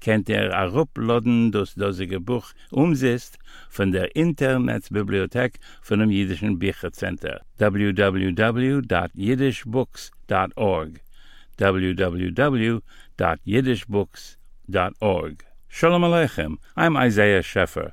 kennt ihr a ruploden das dosige Buch umzist von der Internetbibliothek von dem Jüdischen Büchercenter. www.yiddishbooks.org www.yiddishbooks.org Shalom Aleichem, I'm Isaiah Scheffer.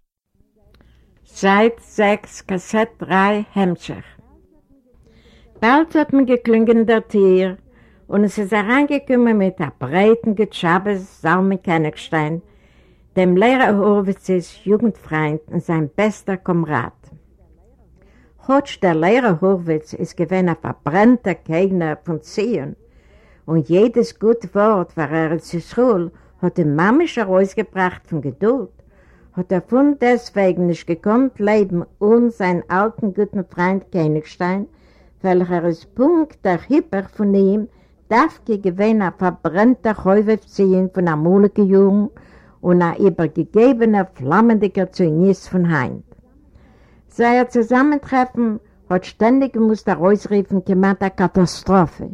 Seit 6, Kassett 3, Hemmscher. Bald hat man geklungen der Tier und es ist herangekommen mit der breiten Getschabes Salme Kennigstein, dem Lehrer Horwitzes Jugendfreund und sein bester Komrad. Hotsch der Lehrer Horwitz ist gewesen ein verbrennter Gegner von Zion und jedes gute Wort, war er zu Schul, hat die Mamisch herausgebracht von Geduld hat er von deswegen nicht gekonnt leben und seinen alten guten Freund Königstein, welcher ist Punkt der Hipper von ihm, darf gewinn ein verbrennter Häufe ziehen von einer mulige Jugend und ein übergegebener, flammendiger Zionist von Heim. Sein Zusammentreffen hat ständig gemusst er ausriefen, gemacht eine Katastrophe.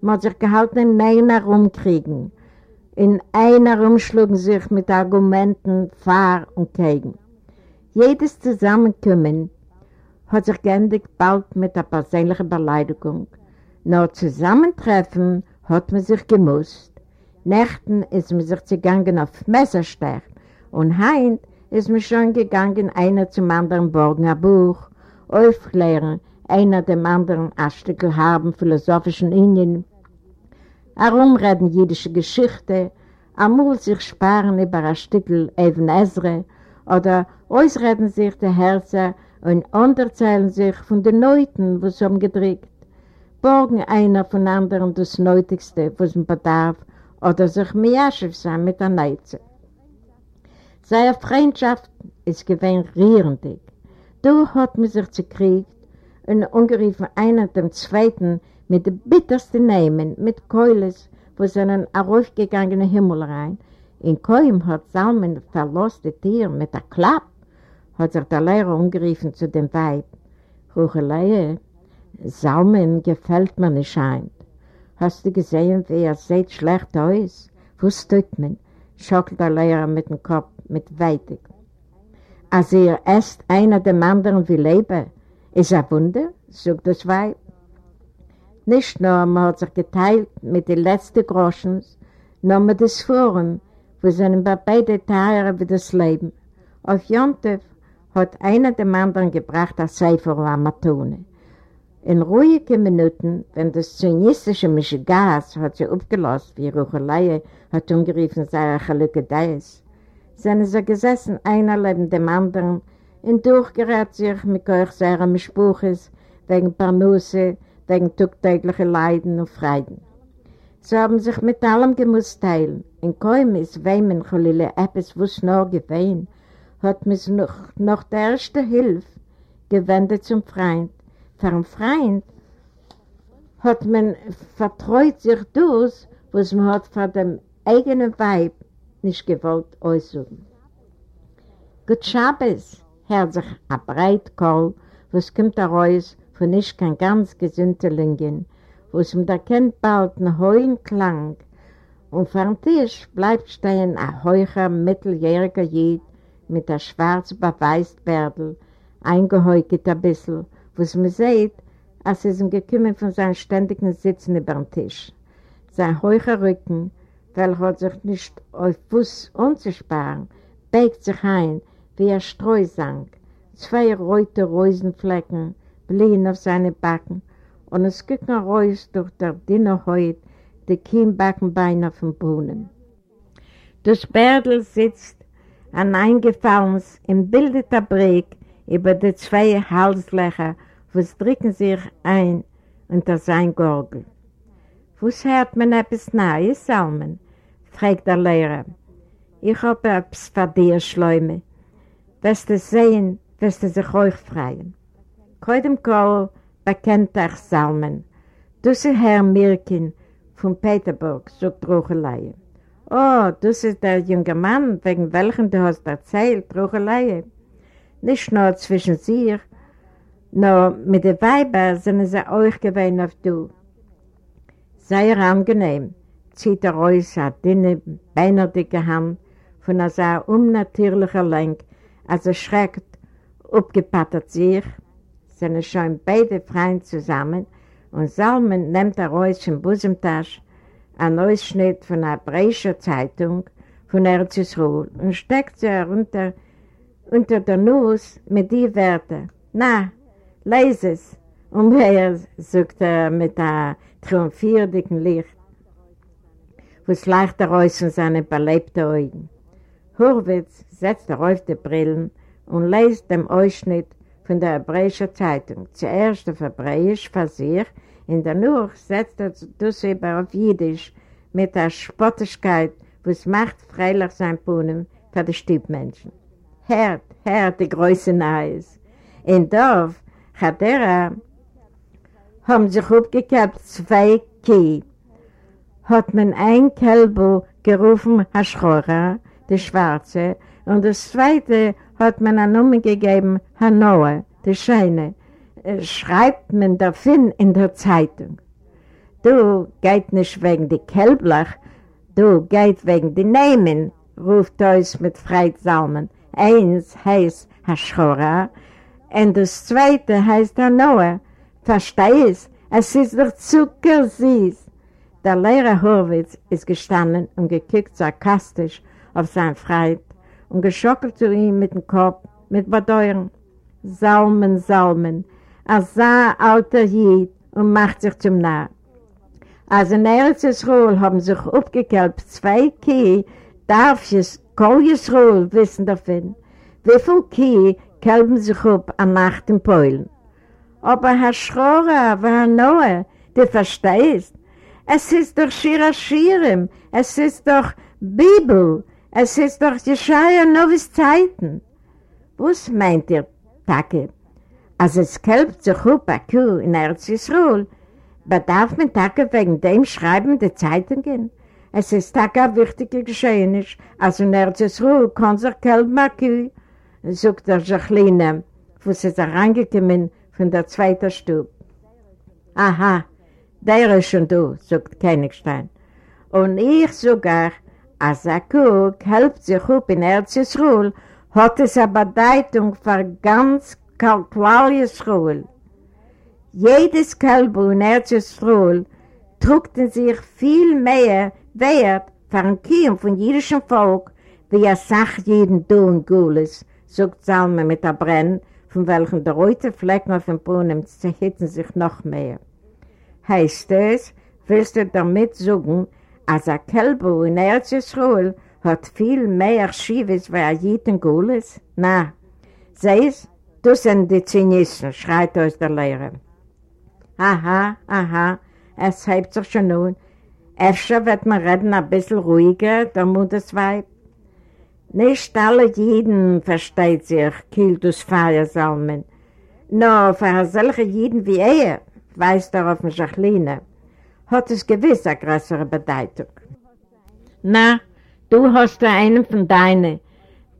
Man hat sich gehalten, mehr herumkriegen, in einer umschlugen sich mit Argumenten fahr und gegen. Jedes Zusammenkommen hat sich geendigt bald mit einer persönlichen Beleidigung. Nur Zusammentreffen hat man sich gemusst. Nächten ist man sich gegangen auf Messerstech und heint ist man schon gegangen, einer zum anderen borgen ein Buch, aufklären, einer dem anderen ein Stück haben philosophischen Indien, herumreden jüdische Geschichte, amul sich sparen über ein Stückel Even Ezra oder ausreden sich die Herzen und unterzählen sich von den Neuten, was sie haben. Borgen einer von anderen das Nötigste, was man bedarf, oder sich miaschiv sein mit der Neize. Seine Freundschaft ist gewinn rierendig. Du hat man sich gekriegt und ungeriefen einer dem Zweiten mit den bittersten Namen, mit Keules, wo sie einen aufgegangenen Himmel rein. In Koim hat Salmen verlost die Tier mit der Klapp, hat sich der Lehrer umgerufen zu dem Weib. Rucheleie, Salmen gefällt mir nicht ein. Hast du gesehen, wie er sieht schlecht aus? Was tut man? schockelt der Lehrer mit dem Kopf, mit Weitig. Als ihr esst einer dem anderen wie Leben, ist ein Wunder, sagt das Weib. Nicht nur man hat sich geteilt mit den letzten Groschen, nur mit das Forum, wo bei beide teurer wie das Leben. Auf Jontef hat einer dem anderen gebracht als Seifer oder Matone. In ruhigen Minuten, wenn das zionistische Mischigas hat sie aufgelost, wie Ruchelei hat umgeriefen, sei er Deis, sind sie gesessen, einer neben dem anderen, und durchgerät sich mit euch seiner Mischbuches wegen Parnusse, wegen tagtäglichen Leiden und Freuden. Sie haben sich mit allem gemusst teilen. In kaum ist wem in Cholile etwas, was noch gewesen, hat man sich noch, noch der erste Hilfe gewendet zum Freund. Für einen Freund hat man vertreut sich das, was man hat von dem eigenen Weib nicht gewollt äußern. Gut Schabes, hört sich ein Breitkoll, was kommt heraus von nicht kein ganz gesinnter Lingen, wo es mit erkennt bald einen heulen Klang und vor Tisch bleibt stehen ein heucher, mitteljähriger Jid mit der schwarz beweißt Bärdel, eingehäugt ein bisschen, es mir sieht, als es ihm gekommen von seinem ständigen Sitzen über den Tisch. Sein heucher Rücken, weil er sich nicht auf Fuß unzusparen, begt sich ein wie ein Streusang, zwei rote Reusenflecken, blieben auf seine Backen und es noch raus durch der dünne Haut, die Kiembackenbeine vom Brunnen. Das Bärdl sitzt an eingefallenes, im bildeter Brick über die zwei Halslöcher, wo es drücken sich ein unter sein Gorgel. Was hört man etwas Neues, Salmen? fragt der Lehrer. Ich habe etwas für dir, Schleume. Wirst du sehen, wirst du sich euch freuen. Keinem Kohl bekennt euch Salmen. Das ist Herr Mirkin von Peterburg, sagt Ruchelei. Oh, das ist der junge Mann, wegen welchem du hast erzählt, Ruchelei. Nicht nur zwischen sich, nur mit den Weibern sind sie euch gewöhnt auf du. Sehr angenehm, zieht er aus eine dünne, beinerdicke Hand von einer sehr unnatürlichen Lenk, als er schreckt, abgepattert sich, sind schon beide Freunde zusammen und Salmen nimmt er aus dem Busentasche einen Ausschnitt von einer Breischer Zeitung von Erzisruhl und steckt sie unter, unter der Nuss mit den Wörtern. Na, lese es. Und wer, sagt er mit einem triumphierenden Licht, was leicht aus in seine belebten Augen. Hurwitz setzt er auf die Brillen und liest den Ausschnitt von der Hebräischen Zeitung. Zuerst auf Hebräisch für sich, in der Nuch setzt er das über auf Jiddisch mit der Spottigkeit, was macht freilich sein Puhnen für die Stiebmenschen. Hört, hört die große Neues. In Dorf Chadera haben sich aufgekehrt zwei Kie. Hat man ein Kälber gerufen, Haschora, die Schwarze, und das zweite hat man eine Nummer gegeben, Hanoa, die Scheine. Schreibt man davon in der Zeitung. Du geht nicht wegen die Kälblach, du geht wegen die Namen, ruft Eus mit Freitsalmen. Eins heißt Haschora, und das zweite heißt Hanoa. Verstehst? Es ist doch zuckersüß. Der Lehrer Horwitz ist gestanden und gekickt sarkastisch auf sein Freund und geschockelt zu ihm mit dem Kopf, mit Badeuren. Salmen, Salmen. Er sah alter Jid und macht sich zum Narr. Als in Erzsruhl haben sich aufgekelbt zwei Kie, darf ich Koljesruhl wissen davon. Wie viel Kie kelben sich auf an Nacht in Polen? Aber Herr Schrorer, Herr Noah, du verstehst, es ist doch Shira Shirem, es ist doch Bibel, es ist doch Jeschaya Novis Zeiten. Was meint ihr, Tage? Als es kelbt sich auf ein Kuh in Erzisruhl, bedarf man Tage wegen dem Schreiben der Zeitungen? Es ist Tage ein wichtiger Geschehen, als in Erzisruhl kann sich kelben ein Kuh, sagt der Jacqueline, wo sie da reingekommen von der zweiten Stube. Aha, der ist schon da, sagt Königstein. Und ich sogar, als er guckt, helft sich auf in Erzisruhl, hat es eine Bedeutung für ganz Kalkuliusruhl. Jedes Kalbu in Erzisruhl trugten sich viel mehr Wert für ein Kiem von jüdischem Volk, wie er sagt jeden Du und Gules, sagt Salme mit der Brenn, von welchen der rote Flecken auf dem Brunnen zerhitten sich noch mehr. Heißt es, willst du damit sagen, als ein Kälber in Erzisruhl hat viel mehr Schiebes wie ein Jitten Gules? Na, siehst, das sind die Zinisten, schreit aus der Lehre. Aha, aha, es hebt sich schon nun. Efter wird man reden ein bisschen ruhiger, der Muttersweib. Nicht alle Jeden versteht sich, Kildus Feiersalmen. Nur für solche Jeden wie er, weiß darauf Jacqueline, hat es gewiss eine größere Bedeutung. Na, du hast einen von deinen,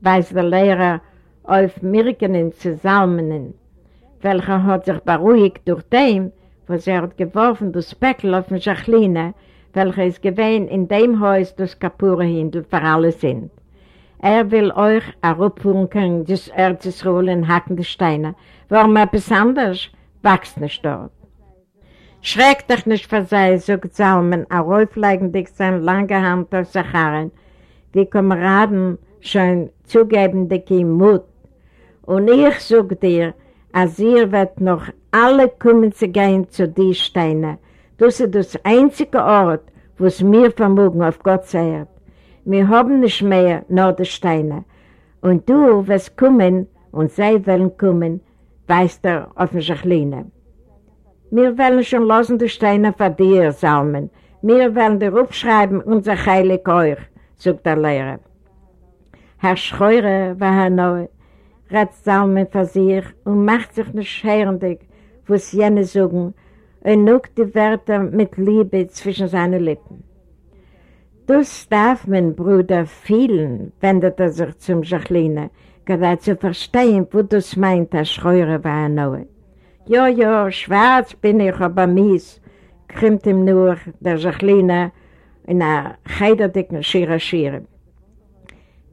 weiß der Lehrer auf Mirkenen zusammen, welcher hat sich beruhigt durch dem, was er hat geworfen, das Speckel auf Jacqueline, welcher ist gewähnt in dem Haus, das Kapure-Hindel für alle sind. Er will euch können, das Erzisruhl in hackende Steine. Warum etwas anderes? Wächst nicht dort. Schreckt euch nicht vor sei, sagt Salmen, heraufleigendig seine lange Hand auf Sacharin, die Kameraden schon zugebende Mut. Und ich sag dir, als ihr wird noch alle kommen zu gehen zu den Steinen. Das ist das einzige Ort, wo es mir vermogen auf Gott sei. Wir haben nicht mehr nur die Steine. Und du wirst kommen und sie wollen kommen, weißt du auf den Schachline. Wir wollen schon lassen die Steine von dir, Salmen. Wir wollen dir aufschreiben, unser Heilig euch, sagt der Lehrer. Herr Schreure war Herr Neu, redet Salmen für sich und macht sich nicht hörendig, was jene sagen, und nuckt die Wörter mit Liebe zwischen seinen Lippen. Das darf mein Bruder fühlen, wendet er sich zum Jacqueline, gerade zu verstehen, wo das meint, der Schreure war Herr Neu. Ja, ja, schwarz bin ich, aber mies, krimmt ihm nur der Jacqueline in einer heiderdicken Schirr-Schirr.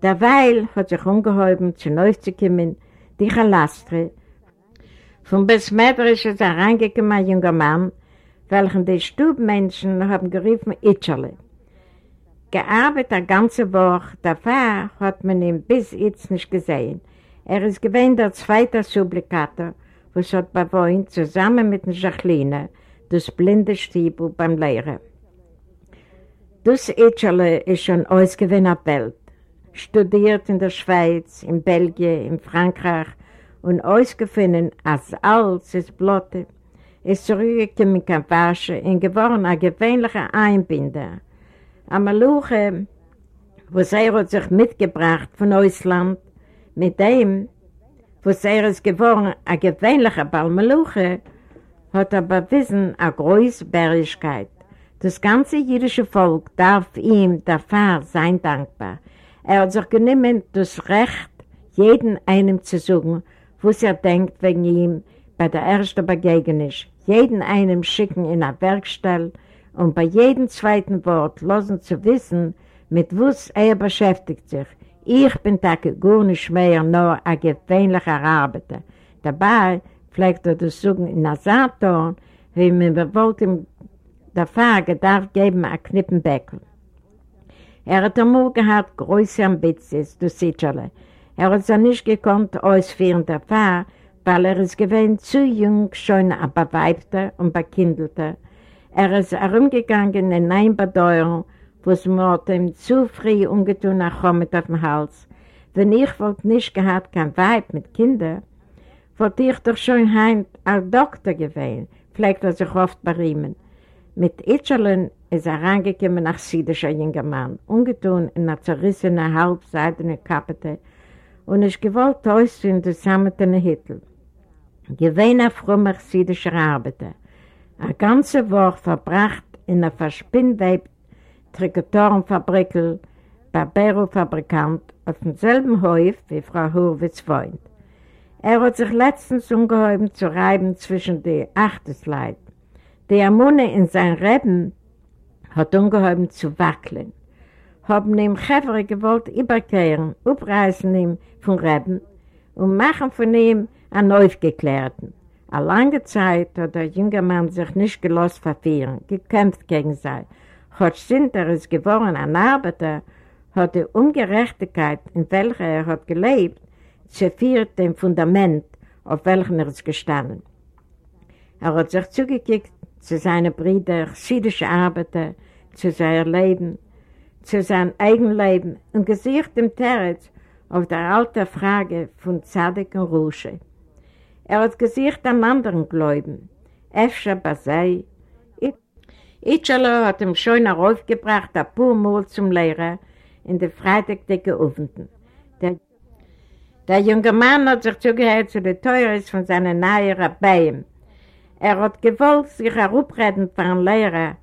Derweil hat sich umgehoben, zu neu zu kommen, die Chalastre. Vom Besmeidrisch ist er reingekommen, ein junger Mann, welchen die Stubmenschen haben gerufen, Itscherle. Gearbeitet eine ganze Woche, davor hat man ihn bis jetzt nicht gesehen. Er ist gewähnt der zweite Sublikator, was hat bewohnt, zusammen mit den Jacqueline, das blinde Stiebel beim Lehren. Das Itscherle ist schon ausgewähnt auf Welt studiert in der Schweiz, in Belgien, in Frankreich und ausgefunden, als alles ist Blotte, ist zurückgekommen in Kampasche und geworden ein gewöhnlicher Einbinder. Am Maluche, was er sich mitgebracht von Ausland, mit dem, was er ist geworden, ein gewöhnlicher Balmaluche, hat er bewiesen eine große Bärigkeit. Das ganze jüdische Volk darf ihm dafür sein dankbar. Er hat sich genommen das Recht, jeden einem zu sagen, was er denkt wegen ihm bei der ersten Begegnung. Jeden einem schicken in eine Werkstelle und bei jedem zweiten Wort lassen zu wissen, mit was er beschäftigt sich. Ich bin da gar nicht mehr nur ein gewöhnlicher Arbeiter. Dabei pflegt er das Sagen in der Saturn, wie man wollte ihm der Frage darf geben, ein Knippenbeckel. Er hat einmal gehabt große Ambitionen, du Sitschale. Er hat sich nicht gekonnt ausführen davon, weil er ist gewesen zu jung, schon aber beweibter und bekindelter. Er ist herumgegangen in ein Es mir ihm zu früh ungetun nachkommt auf dem Hals. Wenn ich wollte nicht gehabt, kein Weib mit Kindern, wollte ich doch schon heim als Doktor gewesen, pflegt er sich oft bei ihm. Mit Itcherlen ist er reingekommen nach Siedisch, ein junger Mann, ungetun in einer zerrissenen, halbseidenen Kappete und ist gewollt aussehen zusammen mit einer Hittel. Gewähner frommer siedischer Arbeiter. Eine ganze Woche verbracht in einer verspinnweib Trikotorenfabrikel, Barbero-Fabrikant, auf demselben Häuf wie Frau Hurwitz Freund. Er hat sich letztens umgehoben zu reiben zwischen den Achtesleuten. Die Amune in seinen Reben hat ungehoben zu wackeln. Haben ihm Chevre gewollt überkehren, upreißen ihm von Reben und machen von ihm einen Aufgeklärten. Eine lange Zeit hat der junge Mann sich nicht gelost verfehlen, gekämpft gegen sie. Hat Sinter ist geworden ein Arbeiter, hat die Ungerechtigkeit, in welcher er hat gelebt, zerfiert dem Fundament, auf welchem er ist gestanden. Er hat sich zugekickt zu seinen Brüdern, chassidische Arbeiter, zu seinem Leben, zu seinem eigenen Leben und gesicht im Territz auf der alten Frage von Zadig und Rusche. Er hat gesicht am anderen Gläuben, Efscher Basei. Itchalo hat ihm schon heraufgebracht, ein paar Mal zum Lehrer in der Freitagdecke Ofenden. Der, der junge Mann hat sich zugehört zu den Teures von seinen nahen Rabbeien, er hat gewollt sich herupreden für einen Lehrer,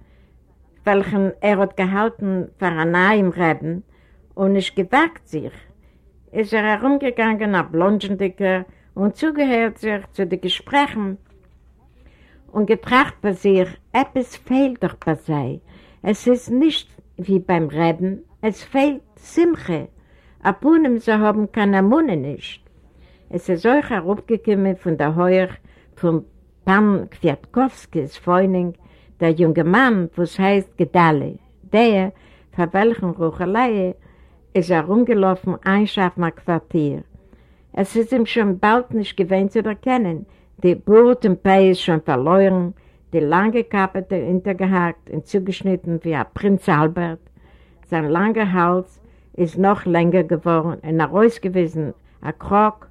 welchen er hat gehalten für einen neuen Reden und nicht gewagt sich. Ist er herumgegangen nach Blondschendicker und zugehört sich zu den Gesprächen und getracht bei sich, etwas fehlt doch bei sich. Es ist nicht wie beim Reden, es fehlt Simche. Abunem, sie haben keine Munde nicht. Es ist euch herumgekommen von der Heuer vom Pan Kwiatkowskis Freundin, der junge Mann, was heißt Gedalle, der, für welchen Ruchelei, ist er rumgelaufen, einschaffen am Quartier. Es ist ihm schon bald nicht gewöhnt zu erkennen. Die Burt und Pei ist schon verloren, die lange Kappe hintergehakt und zugeschnitten wie ein Prinz Albert. Sein langer Hals ist noch länger geworden und er ist gewesen, ein Krog,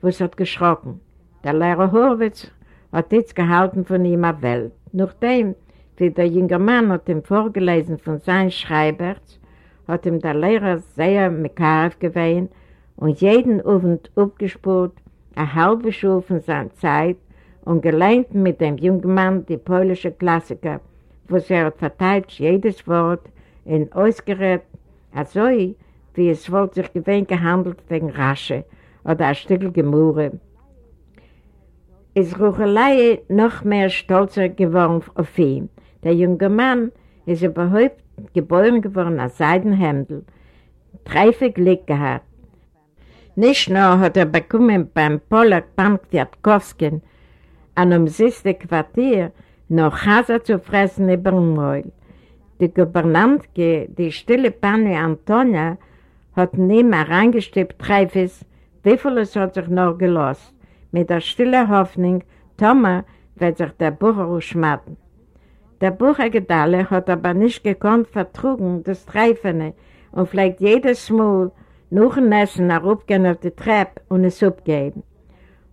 wo es hat geschrocken. Der Lehrer Horwitz hat jetzt gehalten von ihm eine Welt. Nachdem, wie der junge Mann hat ihm vorgelesen von seinem Schreiber, hat ihm der Lehrer sehr mekarev gewesen und jeden Abend aufgespürt, eine halbe Schuhe von seiner Zeit und gelernt mit dem jungen Mann die polische Klassiker, wo sie hat verteilt jedes Wort in ausgerät, also wie es wohl sich gewöhnt gehandelt wegen Rasche oder ein Stück Gemurre. Ist Ruchelei noch mehr stolzer geworden auf ihn. Der junge Mann ist überhaupt geboren geworden als Seidenhemdel, treife Glück gehabt. Nicht nur hat er bekommen beim Polak Bank Kwiatkowski an süßen Quartier noch Hase zu fressen über den Mäuel. Die Gouvernantke, die stille Panne Antonia, hat neben reingestippt Treifes, wie viel es hat sich noch gelost, mit der stille Hoffnung, Thomas wird sich der Bucher schmatten. Der Buchergedalle hat aber nicht gekonnt vertrugen, das Treifene, und vielleicht jedes Mal nach dem Essen herabgehen auf die Treppe und es abgeben.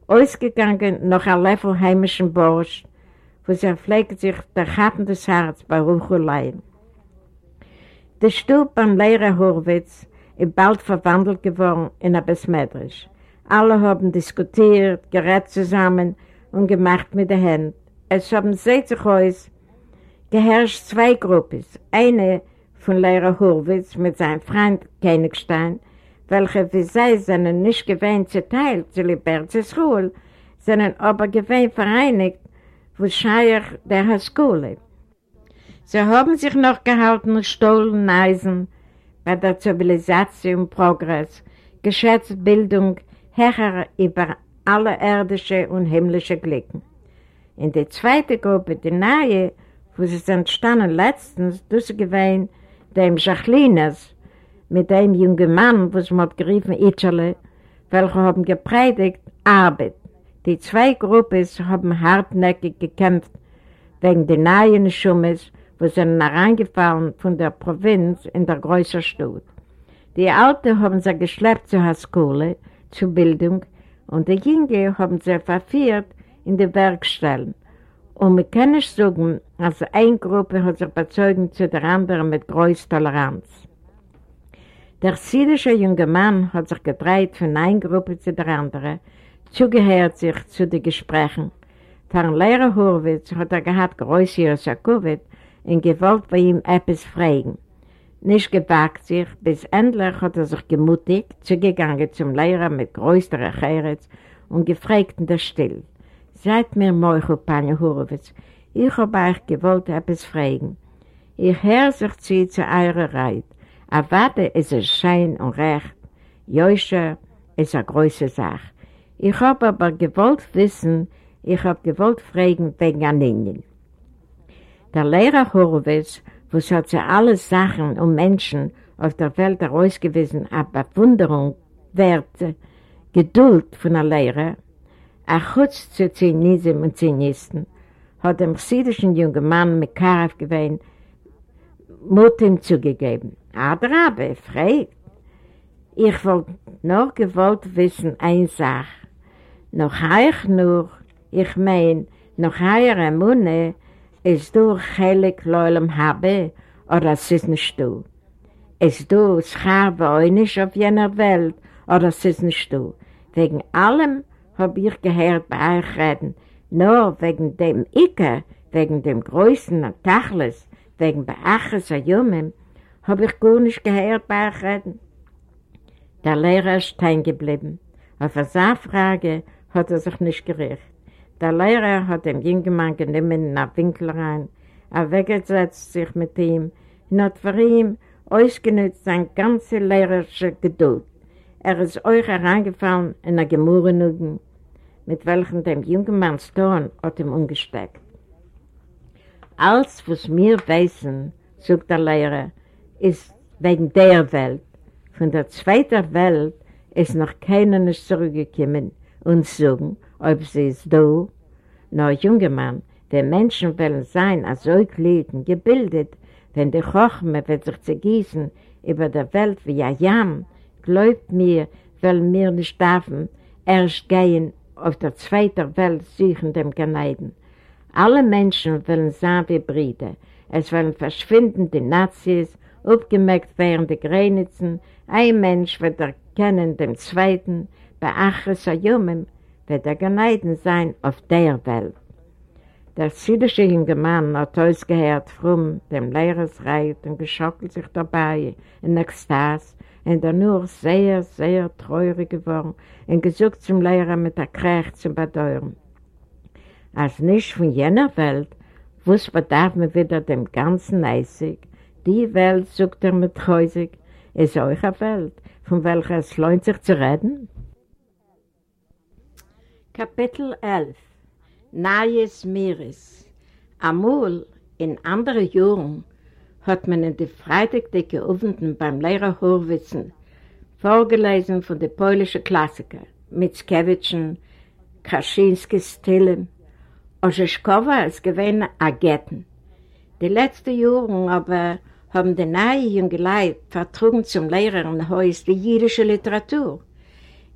Ausgegangen noch ein Löffel heimischen Borsch, wo sie pflegt sich der Schatten des Herz bei Rucheleien. Der Stub beim Lehrer Horwitz ist bald verwandelt geworden in ein Besmetrisch. Alle haben diskutiert, gerät zusammen und gemacht mit den Händen. Es haben sich aus geherrscht zwei Gruppen. Eine von Lehrer Horwitz mit seinem Freund Königstein, welche wie sie seinen nicht gewähnt zerteilt zu Liberzes Ruhl, sondern aber gewähnt vereinigt, wo Scheier der Haskule. Sie haben sich noch gehalten, Stollen, Eisen, bei der Zivilisation Progress, geschätzt Bildung, Herr über alle irdische und himmlische Glücken. In der zweiten Gruppe, die neue, wo sie sind entstanden letztens, gewesen, dem Schachliners, mit dem jungen Mann, was man geriefen Itcherle, welche haben gepredigt Arbeit. Die zwei Gruppen haben hartnäckig gekämpft wegen der neuen Schummes, wo sie hereingefallen von der Provinz in der größeren Stadt. Die Alten haben sie geschleppt zur Schule, zur Bildung, und die Jünger haben sie verführt in die Werkstellen. Und wir können sagen, also eine Gruppe hat sich bezeugt zu der anderen mit größter Toleranz. Der siedische junge Mann hat sich gedreht von einer Gruppe zu der anderen, zugehört sich zu den Gesprächen. Von Lehrer Horwitz hat er gehabt größer Jakowitz und gewollt bei ihm etwas fragen. Nicht gewagt sich, bis endlich hat er sich gemutigt, zugegangen zum Lehrer mit größter Ercheritz und gefragt in der Stille. Seid mir Moichu, Panja Horowitz, ich habe euch gewollt etwas fragen. Ich höre sich zu eurer Reit. A Warte ist es schein und recht. Joische ist eine große Sache. Ich habe aber gewollt wissen, ich habe gewollt fragen wegen Aninen. Der Lehrer Horowitz, wo es hat sich alle Sachen und Menschen auf der Welt herausgewiesen, aber Bewunderung, Werte, Geduld von der Lehrer, ein Schutz zu Zionisten und Zionisten, hat dem chsidischen jungen Mann mit Karaf gewähnt, Mut ihm zugegeben. Adrabe, frei. Ich wollte noch gewollt wissen, eine Sache. Noch heich nur, ich mein, noch heire Munde, ist du heilig leulem habe, oder es ist nicht du. Ist du scharbe einisch auf jener Welt, oder es ist nicht du. Wegen allem hab ich gehört bei euch reden, nur wegen dem Icke, wegen dem größten Tachles, wegen Beaches Ayumim, hab ich gar nicht gehört bei. Der Lehrer ist stehen geblieben. Auf eine Frage hat er sich nicht gerichtet. Der Lehrer hat dem jungen Mann genommen in den Winkel rein, er weggesetzt sich mit ihm und hat für ihn ausgenutzt seine ganze lehrerische Geduld. Er ist euch hereingefallen in der Gemurrenugen, mit welchem dem jungen Mann Storn hat ihm umgesteckt. Alles, was wir wissen, sagt der Lehrer, ist wegen der Welt. Von der zweiten Welt ist noch keiner nicht zurückgekommen und sagen, ob sie es da, nur junger Mann, die Menschen wollen sein, als so gelitten, gebildet, wenn die Chochme wird sich zergießen über der Welt wie ein Jam, glaubt mir, wollen wir nicht dürfen, erst gehen auf der zweiten Welt suchen dem Ganeiden. Alle Menschen wollen sein wie Brüder. Es wollen verschwinden die Nazis, aufgemerkt werden die Grenzen. Ein Mensch wird erkennen dem Zweiten, bei Achres Ayumim wird er Ganeiden sein auf der Welt. Der südische junge Mann hat ausgehört frum dem Lehrersreit und geschockelt sich dabei in Ekstase und er nur sehr, sehr treurig geworden und gesucht zum Lehrer mit der Kraft zum Bedeuern. Als nicht von jener Welt, was bedarf man wieder dem ganzen Eisig, die Welt, sucht er mit Häusig, ist euch eine Welt, von welcher es lohnt sich zu reden? Kapitel 11 Neues Meeres Amol, in anderen Jahren, hat man in die Freitagdecke Ofenden beim Lehrer Horwitzen vorgelesen von den polnischen Klassikern, Mickiewiczen, Krasinski, Stillen, Orzeszkowa als gewähne Agetten. Die letzten Jahre aber haben die neue junge Leute vertrugen zum Lehrer im Haus die jüdische Literatur.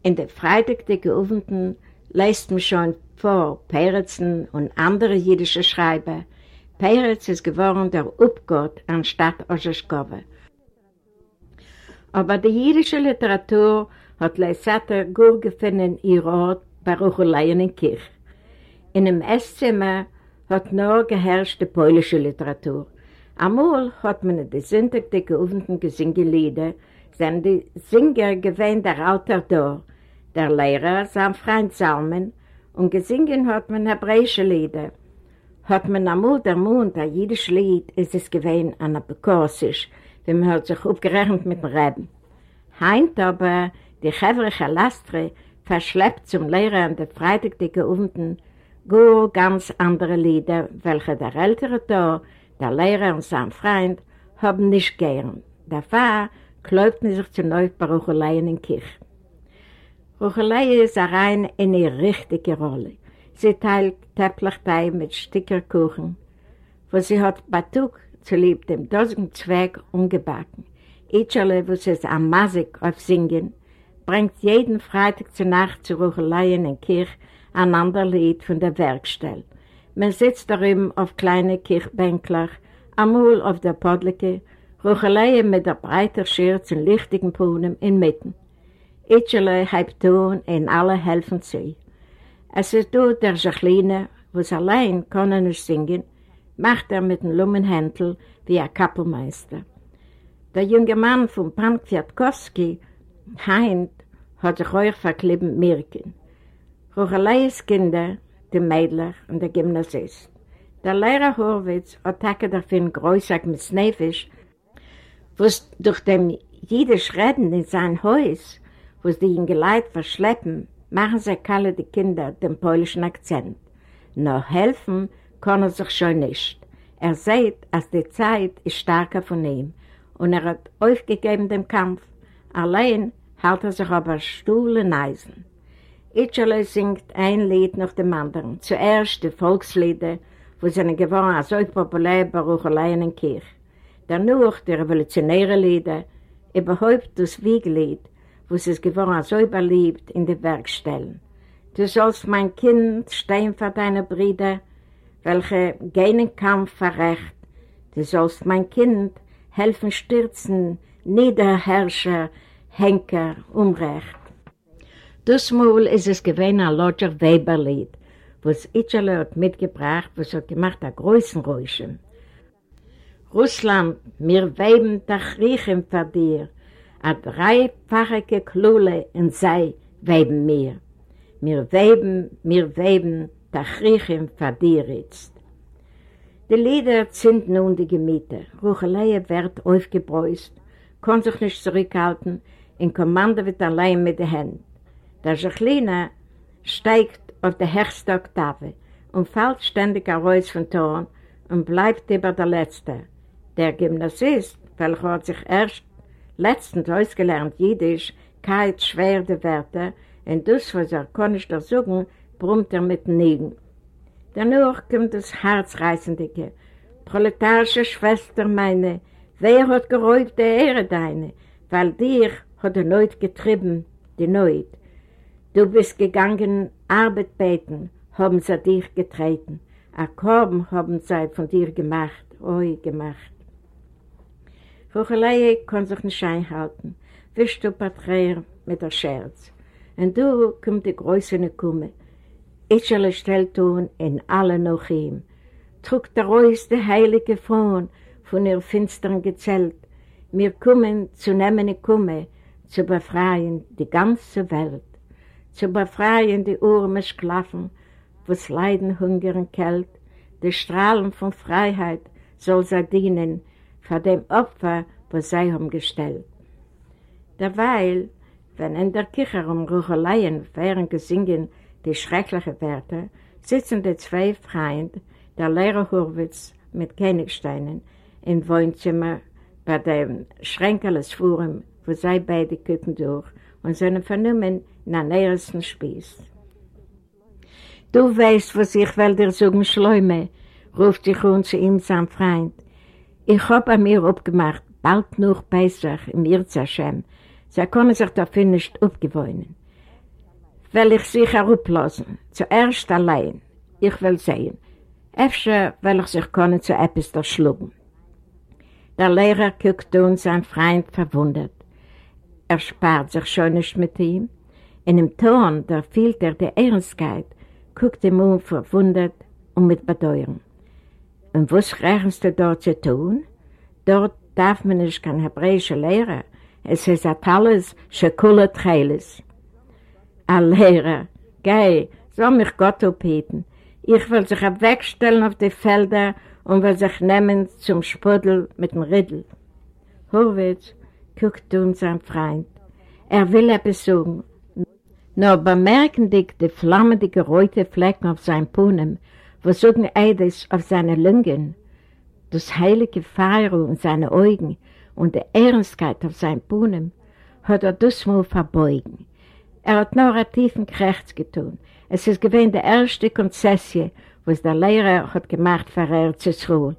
In den Freitagdecke Ofenden leist man schon vor Peretzen und andere jüdische Schreiber, Peretz ist geworden der Upgott anstatt Orzeszkowa. Aber die jüdische Literatur hat Leisata gut gefunden ihr Ort in Kirch. In dem Esszimmer hat nur geherrscht die polnische Literatur. Amol hat man die Sonntag die geöffneten Gesingelieder, sind die Singer gewähnt der Alter da, der Lehrer sein Freund Salmen und gesingen hat man hebräische Lieder, hat man amul der Mond, ein jüdisch Lied, ist es gewesen an der Bekorsisch, wenn man hat sich aufgerechnet mit dem Reben. Heint aber die chevrische Lastre verschleppt zum Lehrer an der Freitag die geöffneten gut ganz andere Lieder, welche der ältere Tor, der Lehrer und sein Freund, haben nicht gern. Der Pfarrer kläubten sich zu neu bei Rucheleien in Kirch. Ruchelei ist rein in eine richtige Rolle. Sie teilt Tepplachteig mit Stickerkuchen, wo sie hat Batuk zu lieb dem Dosenzweig umgebacken. Itcherle, wo sie es am Masik auf Singen, bringt jeden Freitag zur Nacht zu Rucheleien in Kirch ein anderes Lied von der Werkstelle. Man sitzt darin auf kleine Kirchbänkler, amul auf der Podleke, Rucheleien mit der breiten Schürze und lichtigen Puhnen inmitten. Itcherle halb tun und alle helfen sie. Es ist dort der Jacqueline, wo es allein kann nicht singen, macht er mit dem Lummenhändel wie ein Kappelmeister. Der junge Mann von Pan Kwiatkowski, Heint, hat sich euch verklebt Mirken. Rucheleis Kinder, die Mädler und der Gymnasist. Der Lehrer Horwitz hat davon größer mit Snefisch, wo durch dem jüdisch Reden in sein Haus, wo es die Ingeleit verschleppen, machen sie alle die Kinder den polnischen Akzent. Nur helfen kann er sich schon nicht. Er sieht, dass die Zeit ist stärker von ihm und er hat aufgegeben den Kampf. Allein hält er sich aber Stuhl in Eisen. Itcherle singt ein Lied nach dem anderen. Zuerst die Volkslieder, wo sie geworden so populär bei Rucheleien in Kirch. Danach die revolutionäre Lieder, überhaupt das Wieglied, wo es geworden so überliebt in den Werkstellen. Du sollst mein Kind stehen für deine Brüder, welche keinen Kampf verrecht. Du sollst mein Kind helfen stürzen, Niederherrscher, Henker, Umrecht. Das Mal ist es gewesen ein Lodger Weberlied, was Itcherle hat mitgebracht, was hat gemacht, der größten Räuschen. Russland, mir weben der Riechen vor dir, a dreifachige Klule in sei weben mir. Mir weben, mir weben, da Griechen verdieritzt. Die Lieder sind nun die Gemieter. Ruchelei wird aufgebräust, kann sich nicht zurückhalten, in Kommando wird allein mit den Händen. Der Jacqueline steigt auf der höchste Oktave und fällt ständig heraus von Ton und bleibt über der Letzte. Der Gymnasist, welcher hat sich erst letztens ausgelernt Jiddisch, kalt, schwer die Wörter, und das, was er kann nicht sagen, brummt er mit Nigen. Danach kommt das Herzreißende. Proletarische Schwester meine, wer hat geräubt der Ehre deine? Weil dir hat er Neut getrieben, die Neut. Du bist gegangen, Arbeit beten, haben sie dich getreten. A Korben haben sie von dir gemacht, oi gemacht. Ruchelei kann sich nicht einhalten, wischst du Paträer mit der Scherz. Und du kommt die Kumme. Ich soll stellt tun in alle noch ihm. Trug der Reus die heilige Frohn von ihr finsteren Gezelt. Wir kommen zu nehmen die Kumme, zu befreien die ganze Welt. Zu befreien die Urme Sklaven, was leiden Hunger und Kält. Die Strahlen von Freiheit soll sie dienen, vor dem Opfer, was sie haben gestellt. Derweil, wenn in der Kirche um Rucheleien während gesingen die schrecklichen Werte, sitzen die zwei Freunde, der Lehrer Hurwitz mit Königsteinen, im Wohnzimmer bei dem Schränkeles Forum, wo sie beide gucken durch und sind vernommen in einem nähersten Spieß. Du weißt, was ich will dir sagen, Schleume, ruft sich uns zu ihm sein Freund. Ich hab an mir abgemacht, bald noch Pesach im Irzashem. Sie können sich dafür nicht abgewöhnen. Will ich sich herablassen, zuerst allein. Ich will sehen. Efter will ich sich können zu etwas erschlugen. Der Lehrer guckt uns sein Freund verwundert. Er spart sich schon nicht mit ihm. In dem Ton, da fehlt er die Ernstkeit, guckt ihm um verwundert und mit Bedeutung. Und was rechnest du dort zu tun? Dort darf man nicht kein hebräischer Lehrer. Es ist alles Schekula Treiles. Ein Lehrer, geh, soll mich Gott aufheben. Ich will sich wegstellen auf die Felder und will sich nehmen zum Spuddel mit dem Riddel. Horwitz guckt unseren Freund. Er will etwas sagen. Nur bemerken dich die flammende, rote Flecken auf seinem Puhnen, wo sagen Eides auf seine Lungen das heilige Feuer in seine Augen und die Ernstkeit auf sein Puhnen, hat er das mal verbeugen. Er hat noch einen tiefen Krechts getan. Es ist gewesen die erste Konzessie, was der Lehrer hat gemacht für Erzsruhl.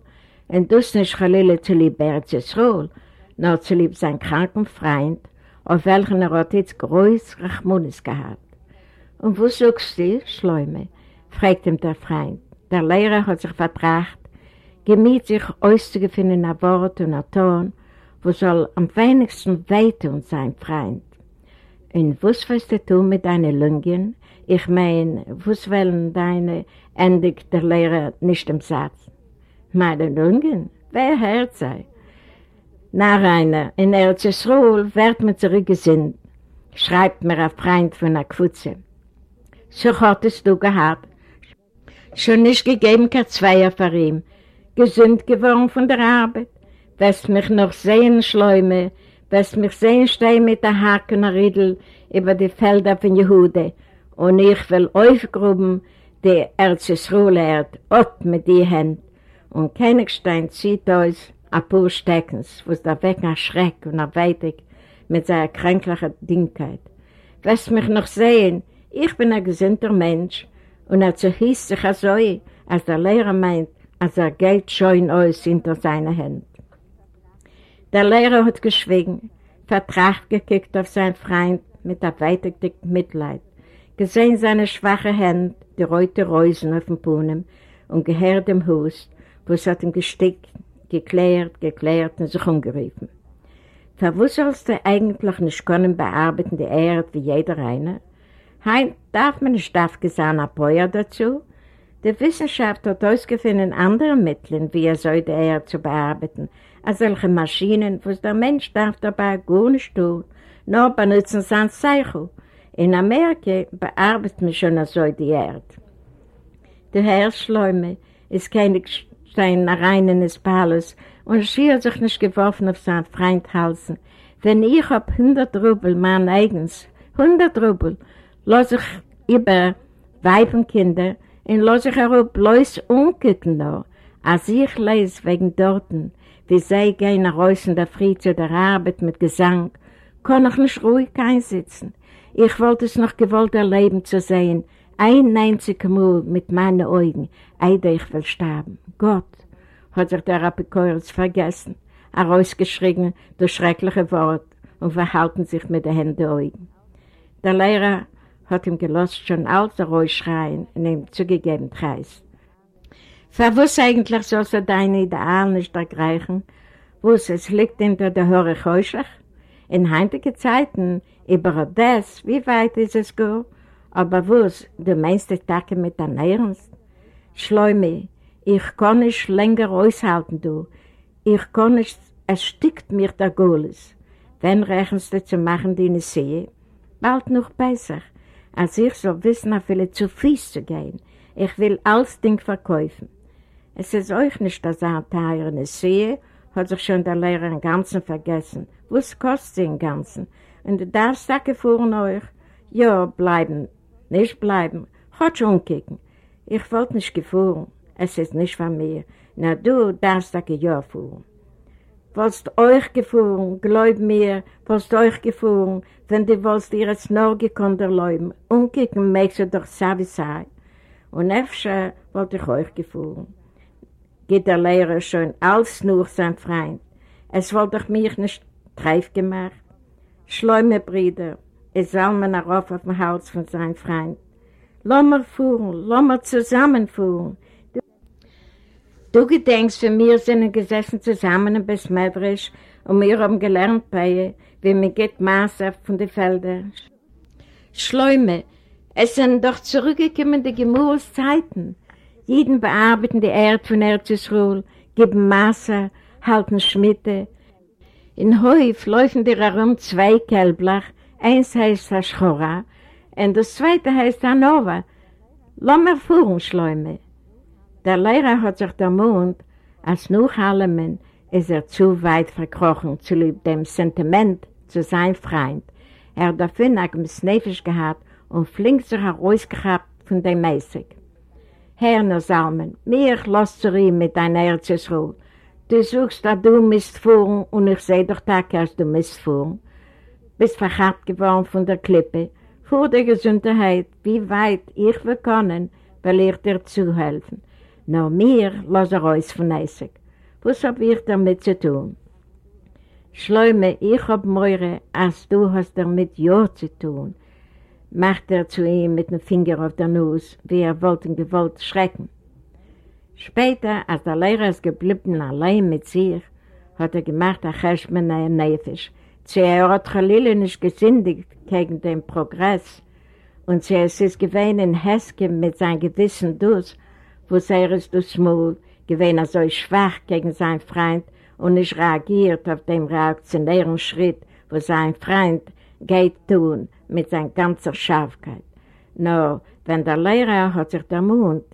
Und das nicht Chalile zu lieb Erzsruhl, nur zu lieb sein kranken Freund, auf welchen er hat jetzt groß Rachmunis gehabt. Und wo sagst du, Schleume? fragt ihm der Freund. Der Lehrer hat sich vertracht, gemiet sich auszugefinden ein Wort und ein Ton, wo soll am wenigsten wehtun sein Freund. Und was willst du tun mit deinen Lungen? Ich meine, was wollen deine, endigt der Lehrer nicht im Satz. Meine Lungen? Wer hört sei? Na, Rainer, in Erzsruhl wird mir zurückgesinnt, schreibt mir ein Freund von der Kutze. So hattest du gehabt. Schon nicht gegeben kein Zweier für ihn, gesund geworden von der Arbeit. Wirst mich noch sehen, Schleume, wirst mich sehen, stehen mit der Haken und Riedel über die Felder von Jehude. Und ich will aufgruben, die Erzisruhlerd, ob mit die Hände. Und Königstein zieht aus ein paar Steckens, wo es da weg nach Schreck und erweitig mit seiner kränklichen Dingkeit. Wirst mich noch sehen, ich bin ein gesinnter Mensch, und er hieß sich so, als der Lehrer meint, als er geht schon aus hinter seine Hände. Der Lehrer hat geschwiegen, vertracht gekickt auf seinen Freund mit erweitertem Mitleid, gesehen seine schwache Hände, die rote Reusen auf dem Bohnen und gehört im Hust, wo es hat ihm gestickt, geklärt, geklärt und sich umgerufen. Verwus sollst du eigentlich nicht können bearbeiten die Erde wie jeder eine? Hein darf man nicht aufgesehen ein Feuer dazu? Die Wissenschaft hat ausgefunden andere Mittel, wie er soll die Erde zu bearbeiten, als solche Maschinen, wo der Mensch darf dabei gar nicht tun, nur benutzen sein Zeichen. In Amerika bearbeitet man schon so die Erde. Der Herr Schleume ist kein Stein rein in das Palace und sie hat sich nicht geworfen auf seinen Freund Halsen. Wenn ich hab 100 Rubel, mein eigens, 100 Rubel, lasse ich über Weib und Kinder, und lass ich auch bloß umgucken noch, als ich lese wegen dorten, wie sie gehen raus in der Früh zu der Arbeit mit Gesang, kann ich nicht ruhig einsitzen. Ich wollte es noch gewollt erleben zu sehen, ein einziges Mal mit meinen Augen, eide ich will sterben. Gott, hat sich der Apikoris vergessen, herausgeschrien durch schreckliche Worte und verhalten sich mit den Händen Augen. Der Lehrer hat ihm gelost schon alles schreien und ihm zugegeben Preis. Was eigentlich sollst du deine Ideal nicht ergreifen? Wo es liegt hinter der Höre Heuschach? In heutigen Zeiten, über das, wie weit ist es gut? Aber was, du meinst die Tage mit deinem Ernst? Schleume, ich kann nicht länger aushalten, du. Ich kann nicht, es stickt mir der Goles. Wenn rechnest du zu machen, die ich sehe? Bald noch besser, als ich so wissen, auf viele zu fies zu gehen. Ich will alles Ding verkaufen. Es ist euch nicht das Anteil, eine sehe, hat sich schon der Lehrer im Ganzen vergessen. Was kostet sie im Ganzen? Und du darfst sagen vor euch, ja, bleiben, nicht bleiben, hat schon umkicken. Ich wollte nicht gefahren, es ist nicht von mir. Na, du darfst sagen ja fahren. Wollst euch gefahren, glaub mir, wollst euch gefahren, wenn du wollst ihr es nur gekonnt erlauben. Umkicken möchtest du doch Savi sein. Und öfter wollte ich euch gefahren. Geht der Lehrer schon als nur sein Freund. Es wollte doch mich nicht treif gemacht. Schleume Brüder, es soll man auf auf dem Hals von seinem Freund. Lass mal fuhren, lass mal zusammenfuhren. Du, du gedenkst, für mir sind gesessen zusammen in Besmeidrisch und wir haben gelernt bei wie man geht Maße von den Feldern. Schleume, es sind doch zurückgekommen die Gemurszeiten. Jeden bearbeiten die Erde von Erzisruhl, geben Maße, halten Schmiede, in Häuf laufen dir herum zwei Kälblach, eins heißt Aschora und das zweite heißt Hanova. Lass mir fuhren, Schleume. Der Lehrer hat sich der Mond, als noch allem ist er zu weit verkrochen zu dem Sentiment zu sein Freund. Er hat dafür nach dem Snefisch gehabt und flink sich herausgehabt von dem Mäßig. Herr Nosalmen, mir lass zu ihm mit deiner Erzesruhe, Du suchst, dass du missfuhren und ich sehe doch da, dass du missfuhren. Bist verharrt geworden von der Klippe. Vor der Gesundheit, wie weit ich will können, will ich dir zuhelfen. Nur mir lass er aus von Eisig. Was hab ich damit zu tun? Schleume, ich hab Meure, als du hast damit Ja zu tun, macht er zu ihm mit dem Finger auf der Nuss, wie er wollte und gewollt schrecken. Später, als der Lehrer ist geblieben allein mit sich, hat er gemacht ein Cheshman ein Nefisch. Sie er hat Chalile nicht gesündigt gegen den Progress und sie es ist gewesen in Heske mit seinem Gewissen dus, wo er ist dus Mut, gewesen so schwach gegen seinen Freund und nicht reagiert auf den reaktionären Schritt, wo sein Freund geht tun mit seiner ganzen Scharfkeit. Nur, wenn der Lehrer hat sich der Mund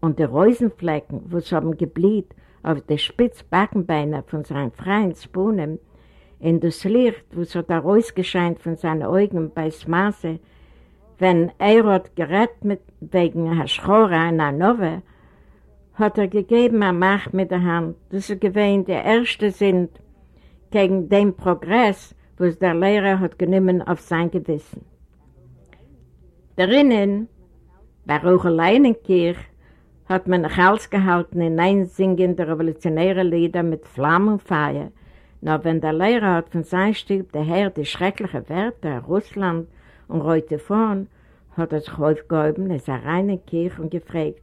und die Reusenflecken, wo sie haben geblieben auf die Spitzbackenbeine von seinen freien Spunen, in das Licht, wo es hat er rausgescheint von seinen Augen bei Smaße, wenn er hat gerett mit wegen Herr Schora in Hannover, hat er gegeben eine Macht mit der Hand, dass er gewähnt die Erste sind gegen den Progress, was der Lehrer hat genommen auf sein Gewissen. Darinnen, bei Rucheleienkirch, hat man nach Hals gehalten in einsingen der revolutionären Lieder mit Flammen und Feier. Nur wenn der Lehrer hat von seinem Stück der Herr die schrecklichen Werte Russland und Reute vorn, hat er sich aufgehoben, ist rein in die Kirche und gefragt,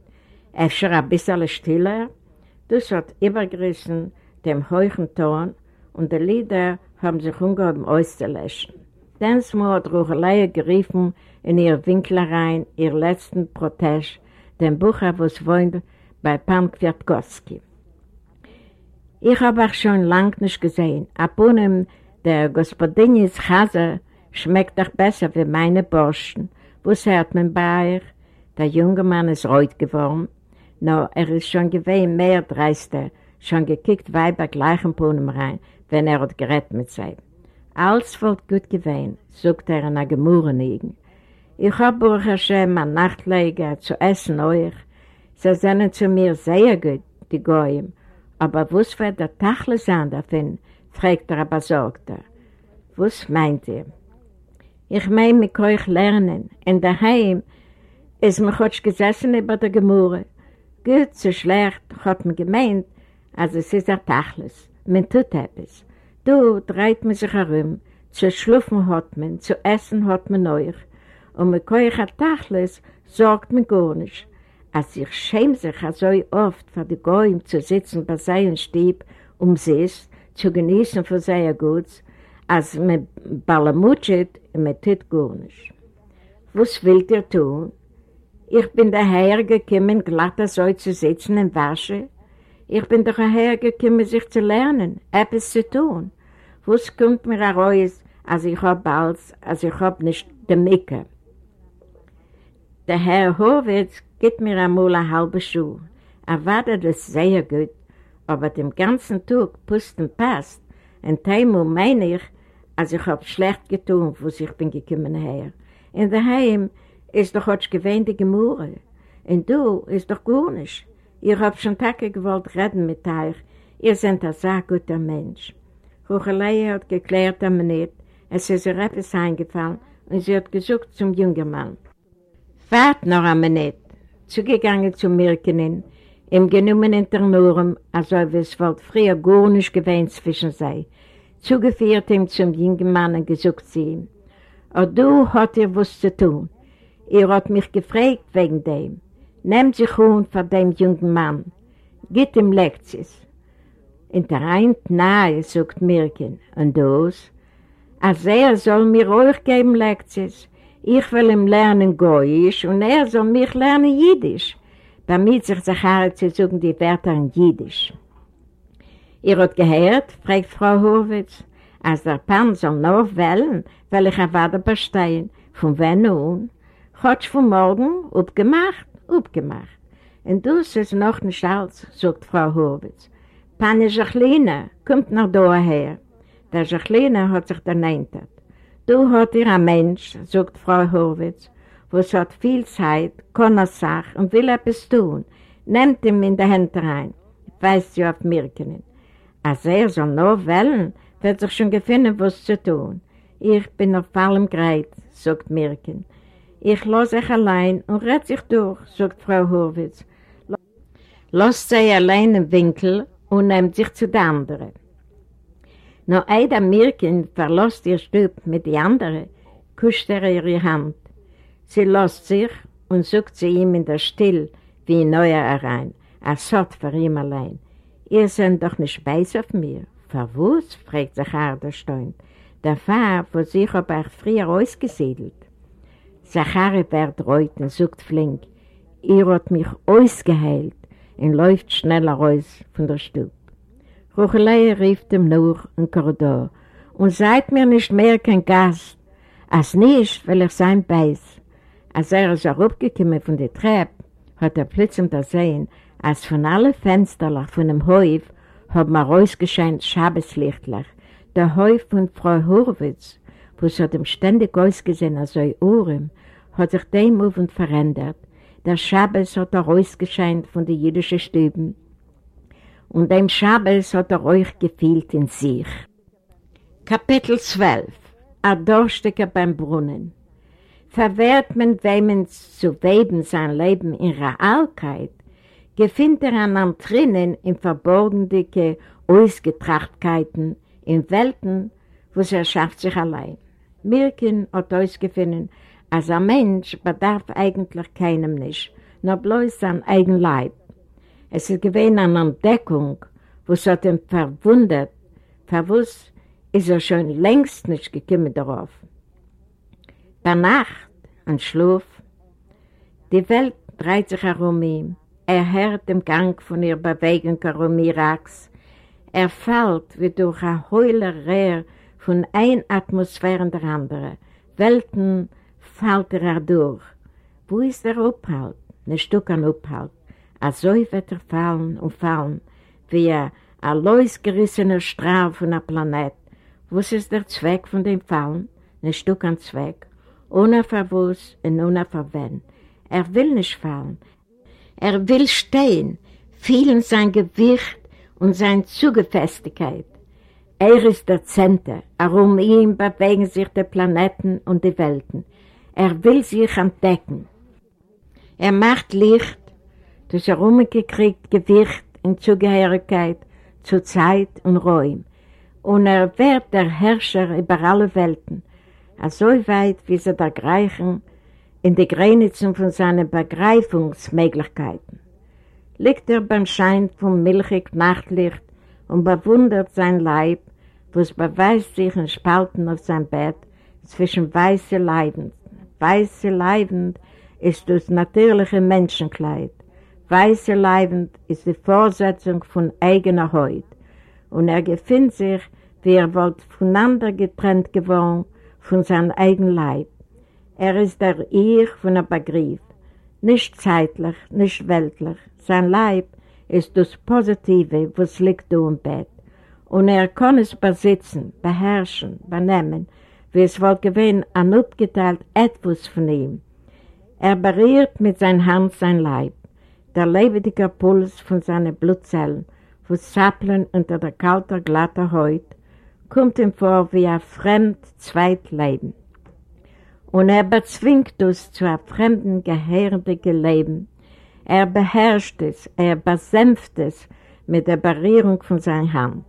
öfter ein bisschen stiller? Das hat übergerissen dem hohen Ton und die Lieder haben sich umgehoben auszulöschen. Dann hat Ruchelei geriefen in ihr Winklereien, ihr letzten Protest, dem Bucher, was wohnt bei Pam Kwiatkowski. Ich habe auch schon lang nicht gesehen. Ab und der Gospodinis Chaser schmeckt doch besser wie meine Borsten. Was hört man bei euch? Der junge Mann ist reut geworden. No, er ist schon gewesen mehr dreister, schon gekickt Weiber gleich im Brunnen rein, wenn er hat gerett mit sein. Alles wird gut gewesen, sagt er in der Gemurrenigen. Ich habe Baruch Hashem ein Nachtleger zu essen euch. Sie sind zu mir sehr gut, die Goyim. Aber was wird der Tachle sein davon? fragt er aber sorgt er. Was meint ihr? Ich mein, mit euch lernen. In daheim ist mir heute gesessen über der Gemurre. Gut, so schlecht, hat man gemeint, also es ist ein Tachlis. Man tut etwas. Du dreht man sich herum, zu schlufen hat man, zu essen hat man euch. Und mit euch ein Tachlis sorgt man gar nicht. Als ich schäme sich so oft vor die Gäume zu sitzen bei seinem Stieb, um sich zu genießen für sein Guts, als man ballamutschet und man tut gar nicht. Was wollt ihr tun? Ich bin daher gekommen, glatt so zu sitzen und waschen. Ich bin daher gekommen, sich zu lernen, etwas zu tun. Was kommt mir heraus, als ich hab als, als ich hab nicht die Micke? Der Herr Horwitz gibt mir einmal eine halbe Schuhe. Er wartet das sehr gut, aber den ganzen Tag pusten passt. Ein Teil meine ich, als ich hab schlecht getan, wo ich bin gekommen her. In der Heim ist doch heute gewähnt die Gemurre. Und du ist doch gar nicht. Ihr habt schon Tage gewollt reden mit euch. Ihr seid ein sehr guter Mensch. Ruchelei hat geklärt am nicht, es ist ihr etwas eingefallen und sie hat gesucht zum jungen Mann. Wart noch am nicht, zugegangen zu Mirkenen, im genommenen Ternorum, also wie es wohl früher gar nicht gewähnt zwischen sei, zugeführt ihm zum jungen Mann und gesucht zu ihm. Und du hat ihr was zu tun. Ihr hat mich gefragt wegen dem. Nehmt sich um von dem jungen Mann. Geht ihm Lektions. In der Eint nahe, sagt Mirken. Und das? Als er soll mir euch geben Lektions. Ich will ihm lernen Goyisch und er soll mich lernen Jiddisch. Damit sich Zachari zu suchen die Wörter in Jiddisch. Ihr habt gehört, fragt Frau Horwitz, als der Pan soll noch wählen, weil ich erwarte bestehen. Von wann nun? Hat von morgen abgemacht, abgemacht. Und das ist noch nicht alles, sagt Frau Horwitz. Pane Jacqueline kommt noch daher. Der Jacqueline hat sich ernähnt. Du hat ihr ein Mensch, sagt Frau Horwitz, was hat viel Zeit, kann er sagen und will etwas tun. Nehmt ihn in die Hände rein, weist sie auf Mirkenen. Als er soll noch wählen, wird sich schon gefunden, was zu tun. Ich bin auf allem gereit, sagt Mirken. Ich lasse euch allein und red sich durch, sagt Frau Horwitz. Lasst sie allein im Winkel und nehmt sich zu den anderen. Nur Eida Mirkin verlässt ihr Stub mit den anderen, kuscht er ihre Hand. Sie lässt sich und sucht sie ihm in der Still wie ein Neuer herein, als Sort für ihm allein. Ihr seid doch nicht beiß auf mir. Verwus? fragt sich Arda steunt. Der Pfarr, wo sich aber früher ausgesiedelt. Zachari wird reut und sucht flink. Ihr hat mich ausgeheilt und läuft schneller raus von der Stube. Ruchelei rief dem nach im Korridor und seid mir nicht mehr kein Gast. Als nicht will ich sein Beiß. Als er ist herabgekommen von der Treppe, hat er plötzlich gesehen, als von allen Fenstern von dem Häuf hat man rausgescheint Schabeslichtler. Der Häuf von Frau Horwitz, wo es hat ihm ständig ausgesehen als ein Ohren, hat sich dem Ofen verändert. Der Schabes hat er rausgescheint von den jüdischen Stüben. Und dem Schabes hat er euch gefehlt in sich. Kapitel 12 Ein Durstiger beim Brunnen Verwehrt man wem zu weben sein Leben in Realkeit, gefindt er an drinnen in verborgene Ausgetrachtkeiten, in Welten, wo er schafft sich allein. Mirkin hat ausgefunden, als ein Mensch bedarf eigentlich keinem nicht, nur bloß sein eigen Leib. Es ist gewesen eine Entdeckung, wo es hat ihn verwundert, verwusst ist er schon längst nicht gekommen darauf. Bei Nacht, ein Schlaf, die Welt dreht sich herum ihm, er hört den Gang von ihr Bewegung herum Iraks, er fällt wie durch ein Heulerrehr von ein Atmosphäre in der andere, Welten, fällt er durch. Wo ist der Abhalt? Ein Stück an Abhalt. Also wird er fallen und fallen, wie ein losgerissener Strahl von einem Planet. Was ist der Zweck von dem Fallen? Ein Stück an Zweck. Ohne Verwuss und ohne Verwenn. Er will nicht fallen. Er will stehen, fühlen sein Gewicht und seine Zugefestigkeit. Er ist der Zentrum, um ihn bewegen sich die Planeten und die Welten. Er will sich entdecken. Er macht Licht, das herumgekriegt Gewicht und Zugehörigkeit zu Zeit und Räum. Und er wird der Herrscher über alle Welten, so weit wie sie da greifen in die Grenzen von seinen Begreifungsmöglichkeiten. Liegt er beim Schein vom milchig Nachtlicht und bewundert sein Leib, wo es beweist sich in Spalten auf sein Bett zwischen weiße Leibend. Weiße Leibend ist das natürliche Menschenkleid. Weiße Leibend ist die Vorsetzung von eigener Haut. Und er gefindet sich, wie er wird voneinander getrennt geworden von seinem eigenen Leib. Er ist der Ich von der Begriff, nicht zeitlich, nicht weltlich. Sein Leib ist das Positive, was liegt da im Bett. Und er kann es besitzen, beherrschen, benehmen, wie es wohl gewesen, an abgeteilt etwas von ihm. Er berührt mit seiner Hand sein Leib, der lebendige Puls von seinen Blutzellen, wo zappeln unter der kalten, glatten Haut, kommt ihm vor wie ein fremd Zweitleben. Und er bezwingt uns zu einem fremden, gehörigen Leben. Er beherrscht es, er besänft es mit der Berührung von seiner Hand.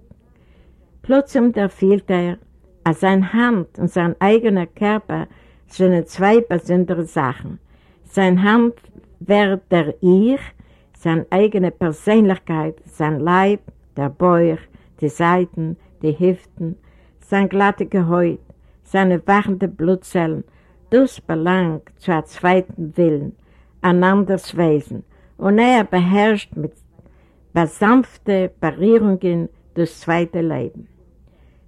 Plötzlich erfährt er, als seine Hand und sein eigener Körper sind zwei besondere Sachen. Seine Hand wird der Ich, seine eigene Persönlichkeit, sein Leib, der Bauch, die Seiten, die Hüften, sein glattige Haut, seine wachende Blutzellen, das belangt zu einem zweiten Willen, ein anderes Wesen, und er beherrscht mit besanften Berührungen das zweite Leben.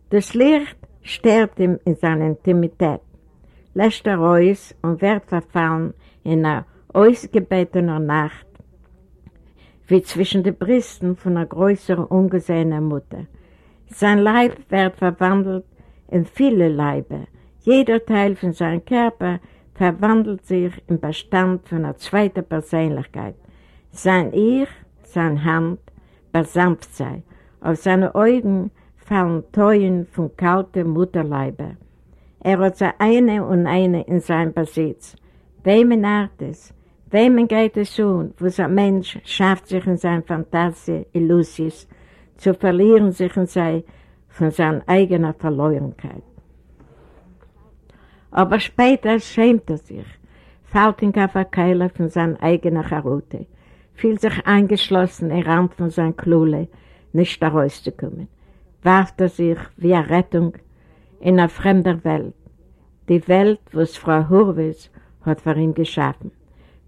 Das Licht stört ihm in seiner Intimität, lässt er aus und wird verfallen in einer ausgebetener Nacht, wie zwischen den Brüsten von einer größeren, ungesehenen Mutter. Sein Leib wird verwandelt in viele Leibe. Jeder Teil von seinem Körper verwandelt sich im Bestand von einer zweiten Persönlichkeit. Sein Ich, seine Hand, besanft sei. Auf seine Augen fallen Teuen von kalten Mutterleibe. Er hat so eine und eine in seinem Besitz. Wem naht es? Wem geht es schon, wo ein Mensch schafft sich in seiner Fantasie, Illusis, zu verlieren sich in sei von seiner eigenen Verleuernkeit. Aber später schämt er sich, fällt in auf Keile von seiner eigenen Charute, fühlt sich eingeschlossen im Rand von seiner Klule, nicht herauszukommen, warft er sich wie eine Rettung in eine fremde Welt, die Welt, was Frau Hurwitz hat für ihn geschaffen.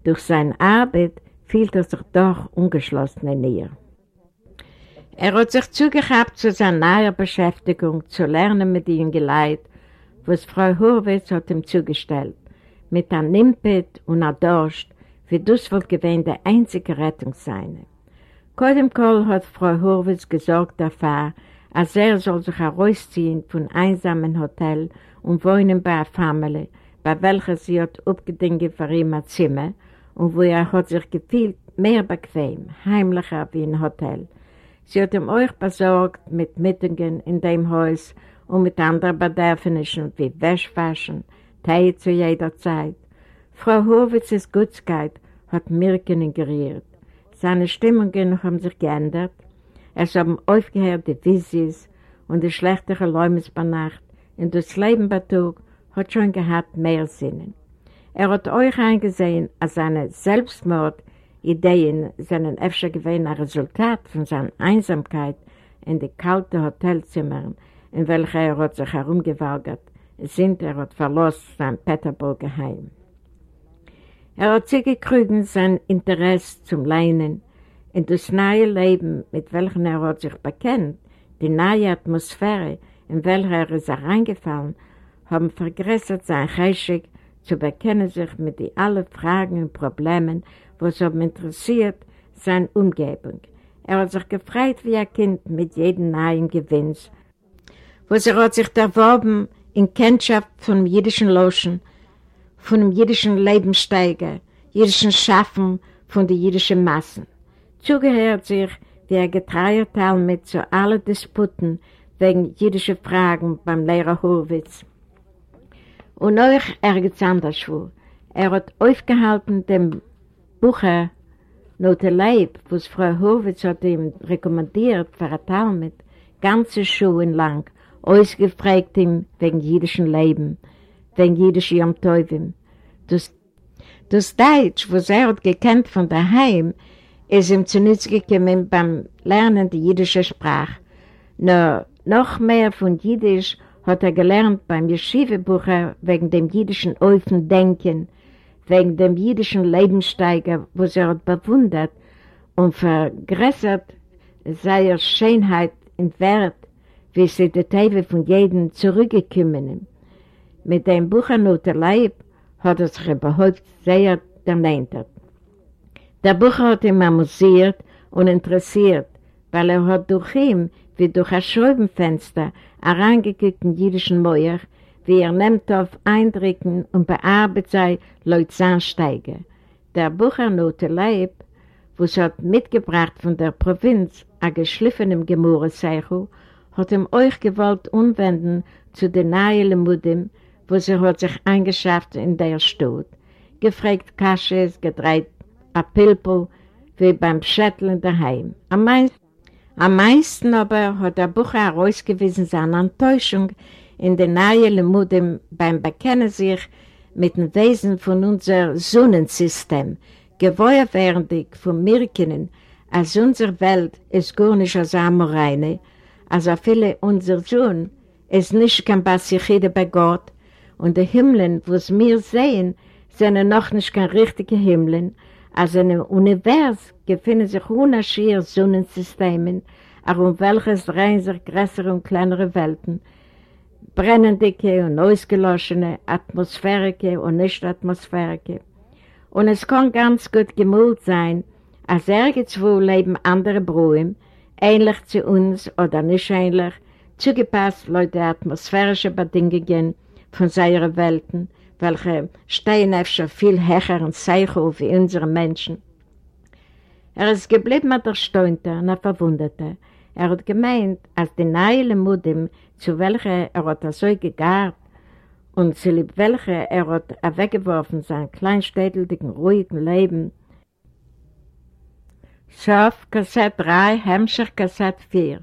Durch seine Arbeit fühlt er sich doch ungeschlossen in ihr. Er hat sich zugehabt zu seiner neuen Beschäftigung, zu lernen mit ihm Geleit, was Frau Hurwitz hat ihm zugestellt, mit einem Nimpet und einem Durst, wie das wohl gewesen der einzige Rettung seine. Kodem Kohl hat Frau Hurwitz gesorgt dafür, als er soll sich herausziehen von einsamen Hotel und wohnen bei einer Familie, bei welcher sie hat abgedingt für ihm ein Zimmer und wo er hat sich gefühlt mehr bequem, heimlicher wie ein Hotel. Sie hat ihm euch besorgt mit Mittungen in dem Haus und mit anderen Bedürfnissen wie Wäschwaschen, Tee zu jeder Zeit. Frau Hurwitzes Gutskeit hat Mirken geriert. Seine Stimmungen haben sich geändert. Es haben aufgehört die Visis und die schlechtere Läumes bei Nacht. Und das Leben betrug hat schon gehabt mehr Sinnen. Er hat euch eingesehen, als seine Selbstmord Ideen seinen öfter gewesen Resultat von seiner Einsamkeit in die kalten Hotelzimmern, in welcher er hat sich herumgewagert, sind er hat verlost sein Peterburger Heim. Er hat sich gekriegt sein Interesse zum Leinen in das neue Leben, mit welchem er hat sich bekennt, die neue Atmosphäre, in welcher er ist reingefallen, haben vergrößert sein Geschick zu bekennen sich mit allen Fragen und Problemen, was ihm interessiert, seine Umgebung. Er hat sich gefreut wie ein Kind mit jedem neuen Gewinns, was er hat sich erworben in Kennschaft von dem jüdischen Loschen, von dem jüdischen Lebenssteiger, jüdischen Schaffen von den jüdischen Massen. Zugehört sich getreuer Teil mit zu allen Disputen wegen jüdischer Fragen beim Lehrer Horwitz. Und euch ärgert es anders vor. Er hat aufgehalten dem Bucher Note Leib, was Frau Horwitz hat ihm rekommandiert für ein Talmud, ganze Schuhe lang, ausgefragt ihm wegen jüdischen Leben, wegen jüdischen Tovim. Das, das Deutsch, was er hat gekannt von daheim, ist ihm zunutze gekommen beim Lernen der jüdischen Sprache. Nur noch mehr von Jiddisch hat er gelernt beim Yeshiva-Bucher wegen dem jüdischen Öfen-Denken, wegen dem jüdischen Lebenssteiger, wo er hat bewundert und vergrößert seine Schönheit und Wert, wie sie die Teile von jedem zurückgekommen Mit dem Buchernote Leib hat er sich überhaupt sehr erneintert. Der Bucher hat ihn amüsiert und interessiert, weil er hat durch ihn, wie durch ein Schreibenfenster, herangekickt in jüdischen Mäuer, wie er nimmt auf Eindrücken und bearbeitet sei Leutzahnsteiger. Der Buchernote Leib, was hat mitgebracht von der Provinz, a geschliffenem Gemurre-Seichu, hat ihm euch gewollt umwenden zu den nahen Lemudim, wo sie hat sich eingeschafft in der Stadt, gefragt Kasches, gedreht a Pilpel, wie beim Schätteln daheim. Am meisten, am meisten aber hat der Bucher herausgewiesen seine Enttäuschung in den nahen Lemudim beim Bekennen sich mit dem Wesen von unser Sonnensystem, gewohnt von Mirkenen, als unsere Welt ist gar nicht als Amoreine, als auch viele unserer Sohn ist nicht kein Basichide bei Gott. Und die Himmeln, wo es wir sehen, sind noch nicht kein richtiger Himmeln, als in einem Univers befinden sich Sonnensysteme, auch um welches drehen sich größere und kleinere Welten, brennendike und ausgeloschene, atmosphärische und nicht atmosphärische. Und es kann ganz gut gemult sein, als irgendwo leben andere Brühen, ähnlich zu uns oder nicht ähnlich, zugepasst laut der atmosphärischen Bedingungen von seinen Welten, welche stehen öfter viel höher und zeicher wie unsere Menschen. Er ist geblieben mit der Steunte und er verwunderte. Er hat gemeint, als die neue Mudim, zu welcher er hat er so gegart und zu lieb welcher er hat er weggeworfen sein kleinstädteldigen, ruhigen Leben. Schaf, Kassett 3, Hemmscher, Kassett 4